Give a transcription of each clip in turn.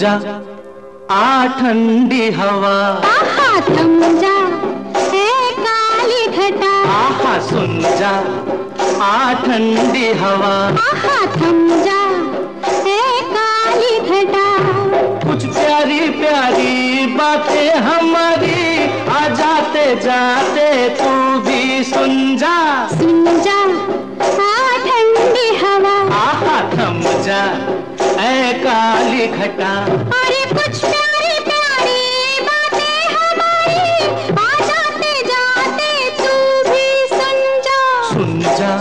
जा आ ठंडी हवा। आहा थम जा है काली घटा। आहा सुन जा आ ठंडी हवा। आहा थम जा है काली घटा। कुछ प्यारी प्यारी बातें हमारी आ जाते जाते तू भी सुन जा घटा। अरे कुछ प्यारी प्यारी बातें हमारी आ जाते जाते तू भी सुन जा। सुन जा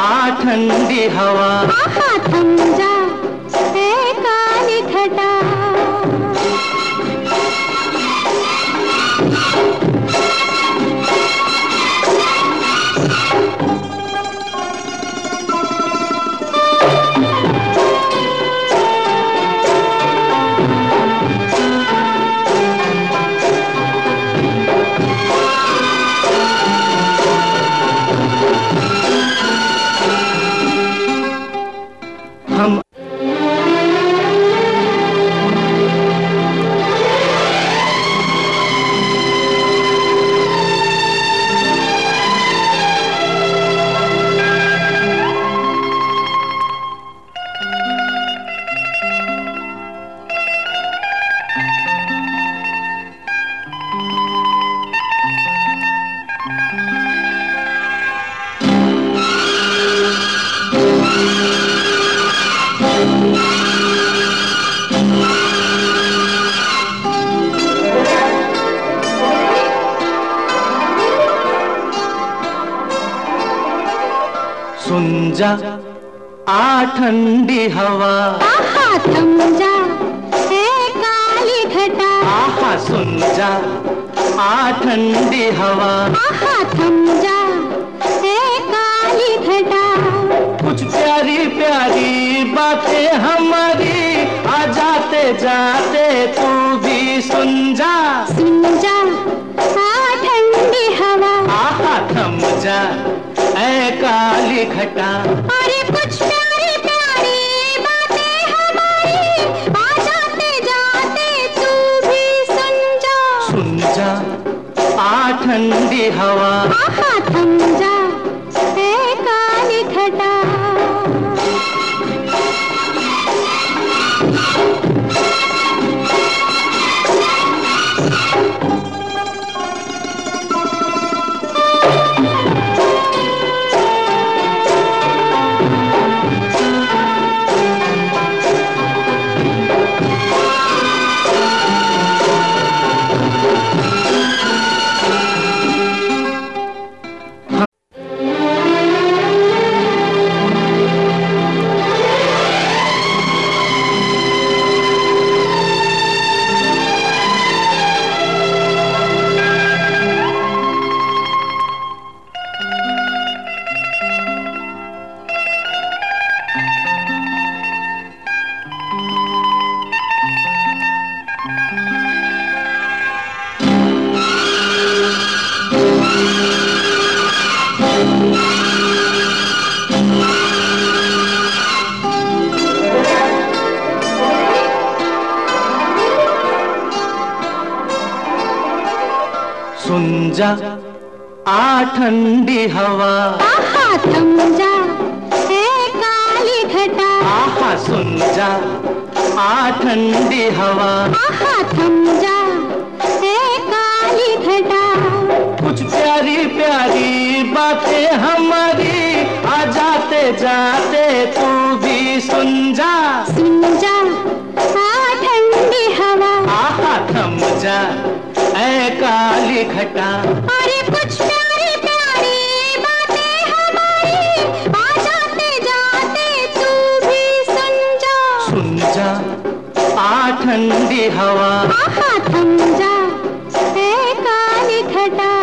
आ ठंडी हवा। सुन जा आ ठंडी हवा। आहा थम जा है काली घटा। आहा सुन जा आ ठंडी हवा। आहा थम जा है काली घटा। कुछ प्यारी प्यारी बातें हमारी आ जाते जाते तू भी सुन जा सुन जा आ ठंडी हवा। आहा थम जा काली घटा। अरे कुछ प्यारी प्यारी बातें हमारी आ जाते जाते तू भी सुन जा। सुन जा आ ठंडी हवा। आहा सुन जा आ ठंडी हवा। आहा थम जा है काली घटा। आहा सुन जा आ ठंडी हवा। आहा थम जा है काली घटा। कुछ प्यारी प्यारी बातें हमारी आ जाते जाते तू भी सुन जा सुन जा आ ठंडी हवा। आहा थम जा। काली घटा। अरे कुछ प्यारी प्यारी बातें हमारी आ जाते जाते तू भी सुन जा। सुन जा आ ठंडी हवा। आहा थम जा ए काली घटा।